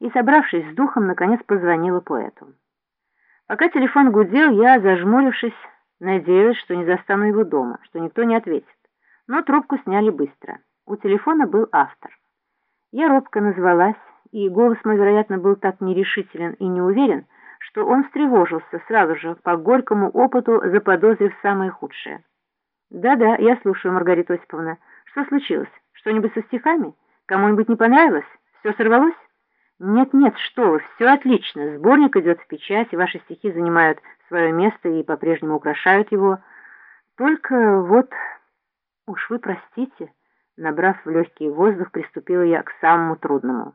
и, собравшись с духом, наконец позвонила поэту. Пока телефон гудел, я, зажмурившись, надеялась, что не застану его дома, что никто не ответит. Но трубку сняли быстро. У телефона был автор. Я робко назвалась, и голос мой, вероятно, был так нерешителен и неуверен, что он встревожился сразу же, по горькому опыту заподозрив самое худшее. «Да-да, я слушаю, Маргарита Осиповна. Что случилось? Что-нибудь со стихами? Кому-нибудь не понравилось? Все сорвалось?» «Нет-нет, что вы, все отлично. Сборник идет в печать, и ваши стихи занимают свое место и по-прежнему украшают его. Только вот...» «Уж вы простите», — набрав в легкий воздух, приступила я к самому трудному.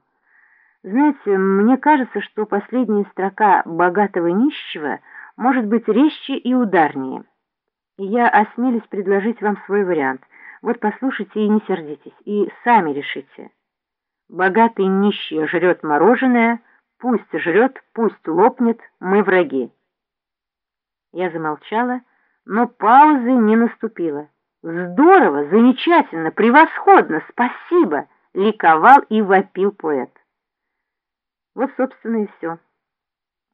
Знаете, мне кажется, что последняя строка «богатого нищего» может быть резче и ударнее. Я осмелюсь предложить вам свой вариант. Вот послушайте и не сердитесь, и сами решите. Богатый нищий жрет мороженое, пусть жрет, пусть лопнет, мы враги. Я замолчала, но паузы не наступило. Здорово, замечательно, превосходно, спасибо, ликовал и вопил поэт. Вот, собственно, и все.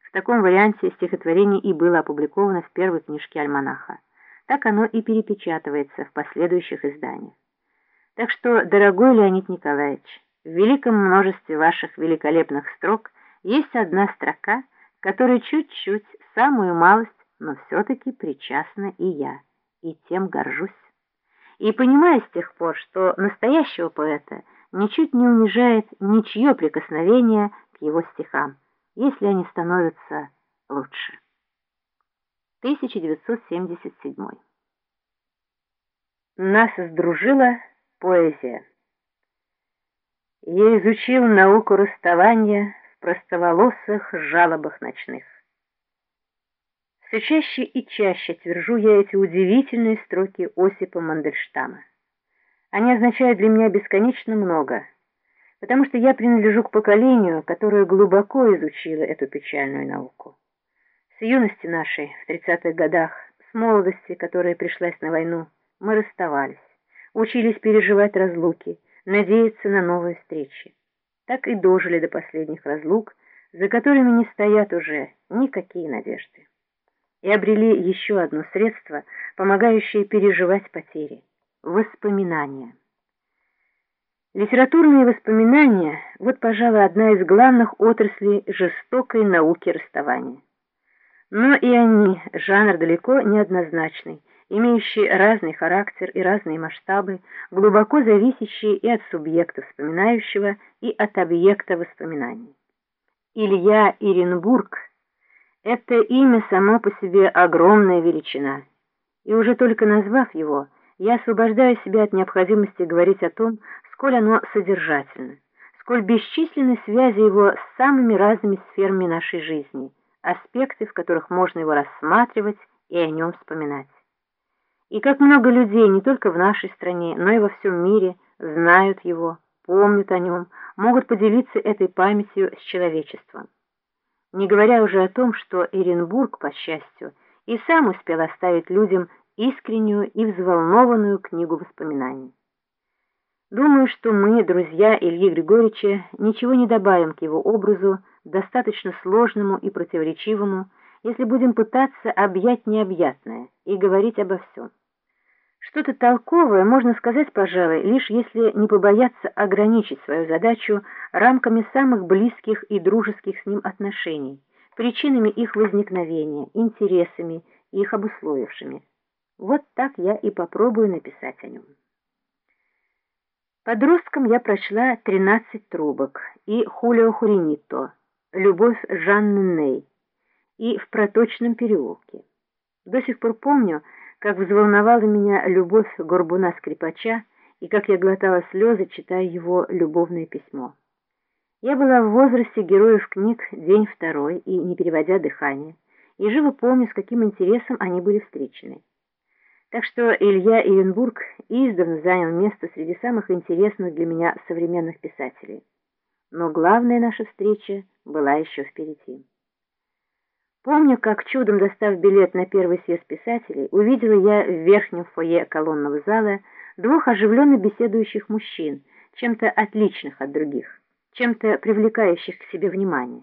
В таком варианте стихотворение и было опубликовано в первой книжке альманаха. Так оно и перепечатывается в последующих изданиях. Так что, дорогой Леонид Николаевич, в великом множестве ваших великолепных строк есть одна строка, которой чуть-чуть, самую малость, но все-таки причастна и я, и тем горжусь. И понимаю с тех пор, что настоящего поэта ничуть не унижает ничье прикосновение его стихам, если они становятся лучше. 1977 Нас сдружила поэзия. Я изучил науку расставания в простоволосых жалобах ночных. Все чаще и чаще твержу я эти удивительные строки Осипа Мандельштама. Они означают для меня бесконечно много — потому что я принадлежу к поколению, которое глубоко изучило эту печальную науку. С юности нашей, в 30-х годах, с молодости, которая пришлась на войну, мы расставались, учились переживать разлуки, надеяться на новые встречи. Так и дожили до последних разлук, за которыми не стоят уже никакие надежды. И обрели еще одно средство, помогающее переживать потери — воспоминания. Литературные воспоминания – вот, пожалуй, одна из главных отраслей жестокой науки расставания. Но и они – жанр далеко неоднозначный, имеющий разный характер и разные масштабы, глубоко зависящие и от субъекта вспоминающего, и от объекта воспоминаний. Илья Иренбург – это имя само по себе огромная величина, и уже только назвав его, я освобождаю себя от необходимости говорить о том, сколь оно содержательно, сколь бесчисленны связи его с самыми разными сферами нашей жизни, аспекты, в которых можно его рассматривать и о нем вспоминать. И как много людей не только в нашей стране, но и во всем мире знают его, помнят о нем, могут поделиться этой памятью с человечеством. Не говоря уже о том, что Эренбург, по счастью, и сам успел оставить людям искреннюю и взволнованную книгу воспоминаний. Думаю, что мы, друзья Ильи Григорьевича, ничего не добавим к его образу, достаточно сложному и противоречивому, если будем пытаться объять необъятное и говорить обо всем. Что-то толковое можно сказать, пожалуй, лишь если не побояться ограничить свою задачу рамками самых близких и дружеских с ним отношений, причинами их возникновения, интересами, их обусловившими. Вот так я и попробую написать о нем. Подростком я прочла «Тринадцать трубок» и «Хулио Хуринито», «Любовь Жанны Ней» и «В проточном переулке». До сих пор помню, как взволновала меня любовь Горбуна-скрипача и как я глотала слезы, читая его любовное письмо. Я была в возрасте героев книг «День второй» и «Не переводя дыхание», и живо помню, с каким интересом они были встречены. Так что Илья Иренбург издавна занял место среди самых интересных для меня современных писателей. Но главная наша встреча была еще впереди. Помню, как чудом достав билет на первый съезд писателей, увидела я в верхнем фойе колонного зала двух оживленно беседующих мужчин, чем-то отличных от других. чем-то привлекающих к себе внимание.